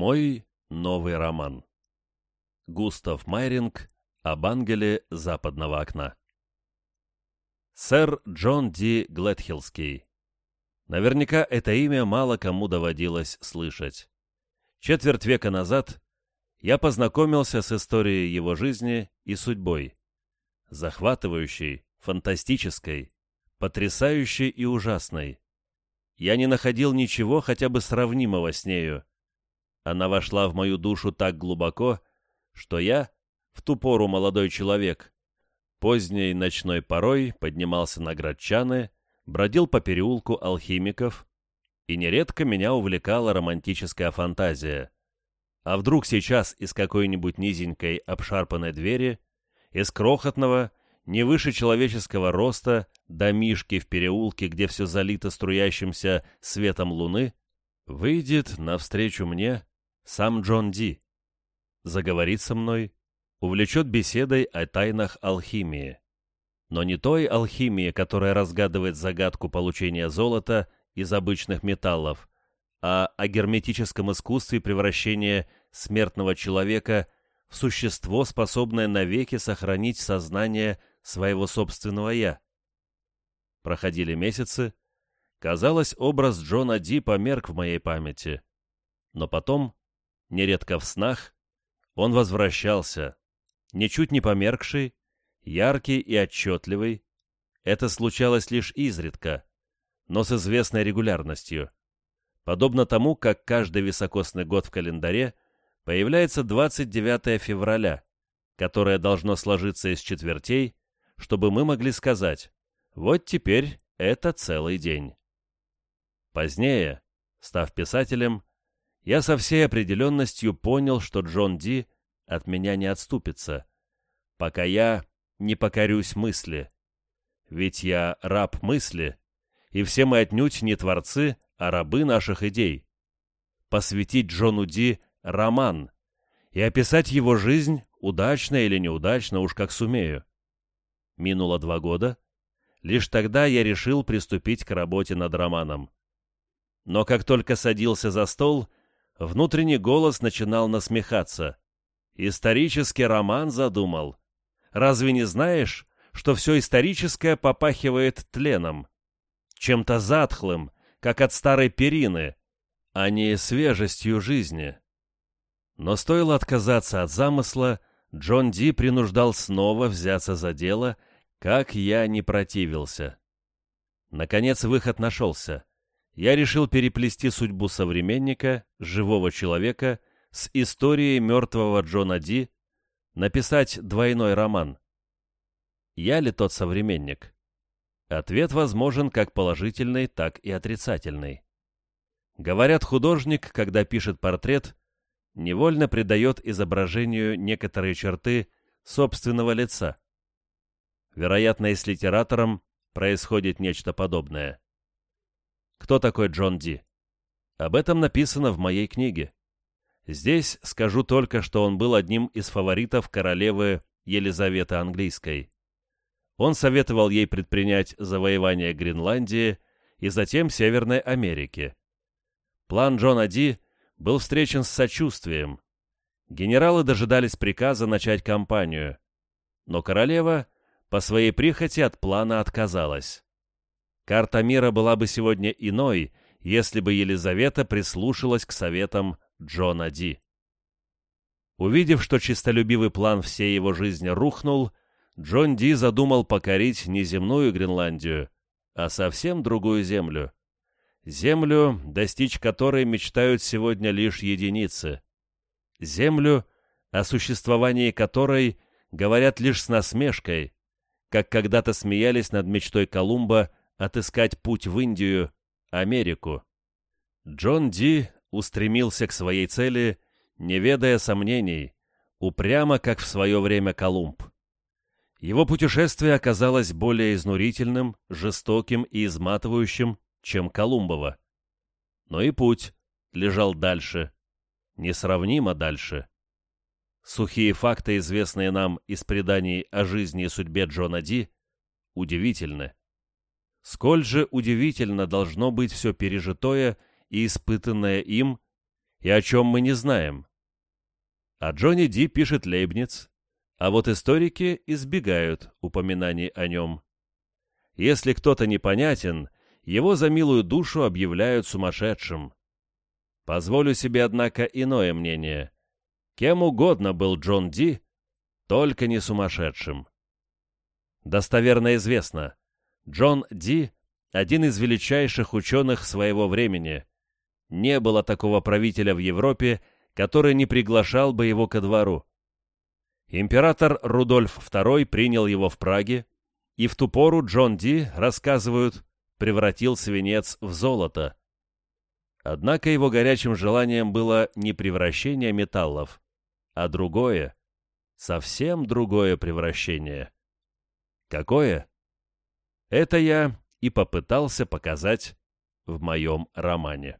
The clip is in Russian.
Мой новый роман. Густав Майринг об ангеле западного окна. Сэр Джон Ди Гледхиллский. Наверняка это имя мало кому доводилось слышать. Четверть века назад я познакомился с историей его жизни и судьбой. Захватывающей, фантастической, потрясающей и ужасной. Я не находил ничего хотя бы сравнимого с нею, она вошла в мою душу так глубоко, что я, в ту пору молодой человек, поздней ночной порой поднимался на Градчаны, бродил по переулку алхимиков, и нередко меня увлекала романтическая фантазия. А вдруг сейчас из какой-нибудь низенькой обшарпанной двери, из крохотного, не выше человеческого роста, домишки в переулке, где все залито струящимся светом луны, выйдет навстречу мне сам Джон Ди. Заговорит со мной, увлечет беседой о тайнах алхимии. Но не той алхимии, которая разгадывает загадку получения золота из обычных металлов, а о герметическом искусстве превращения смертного человека в существо, способное навеки сохранить сознание своего собственного «я». Проходили месяцы. Казалось, образ Джона Ди померк в моей памяти. Но потом нередко в снах, он возвращался, ничуть не померкший, яркий и отчетливый. Это случалось лишь изредка, но с известной регулярностью. Подобно тому, как каждый високосный год в календаре появляется 29 февраля, которое должно сложиться из четвертей, чтобы мы могли сказать «вот теперь это целый день». Позднее, став писателем, я со всей определенностью понял, что Джон Ди от меня не отступится, пока я не покорюсь мысли. Ведь я раб мысли, и все мы отнюдь не творцы, а рабы наших идей. Посвятить Джону Ди роман и описать его жизнь, удачно или неудачно, уж как сумею. Минуло два года. Лишь тогда я решил приступить к работе над романом. Но как только садился за стол, Внутренний голос начинал насмехаться. «Исторический роман задумал. Разве не знаешь, что все историческое попахивает тленом? Чем-то затхлым, как от старой перины, а не свежестью жизни». Но стоило отказаться от замысла, Джон Ди принуждал снова взяться за дело, как я не противился. Наконец выход нашелся я решил переплести судьбу современника, живого человека, с историей мертвого Джона Ди, написать двойной роман. Я ли тот современник? Ответ возможен как положительный, так и отрицательный. Говорят, художник, когда пишет портрет, невольно придает изображению некоторые черты собственного лица. Вероятно, и с литератором происходит нечто подобное. Кто такой Джон Ди? Об этом написано в моей книге. Здесь скажу только, что он был одним из фаворитов королевы Елизаветы Английской. Он советовал ей предпринять завоевание Гренландии и затем Северной Америки. План Джона Ди был встречен с сочувствием. Генералы дожидались приказа начать кампанию, но королева по своей прихоти от плана отказалась. Карта мира была бы сегодня иной, если бы Елизавета прислушалась к советам Джона Ди. Увидев, что чистолюбивый план всей его жизни рухнул, Джон Ди задумал покорить не земную Гренландию, а совсем другую землю. Землю, достичь которой мечтают сегодня лишь единицы. Землю, о существовании которой говорят лишь с насмешкой, как когда-то смеялись над мечтой Колумба отыскать путь в Индию, Америку. Джон Ди устремился к своей цели, не ведая сомнений, упрямо, как в свое время Колумб. Его путешествие оказалось более изнурительным, жестоким и изматывающим, чем Колумбова. Но и путь лежал дальше, несравнимо дальше. Сухие факты, известные нам из преданий о жизни и судьбе Джона Ди, удивительны. Сколь же удивительно должно быть все пережитое и испытанное им, и о чем мы не знаем. О Джонни Ди пишет Лейбниц, а вот историки избегают упоминаний о нем. Если кто-то непонятен, его за милую душу объявляют сумасшедшим. Позволю себе, однако, иное мнение. Кем угодно был Джон Ди, только не сумасшедшим. Достоверно известно, Джон Ди – один из величайших ученых своего времени. Не было такого правителя в Европе, который не приглашал бы его ко двору. Император Рудольф II принял его в Праге, и в ту пору Джон Ди, рассказывают, превратил свинец в золото. Однако его горячим желанием было не превращение металлов, а другое, совсем другое превращение. Какое? Это я и попытался показать в моем романе.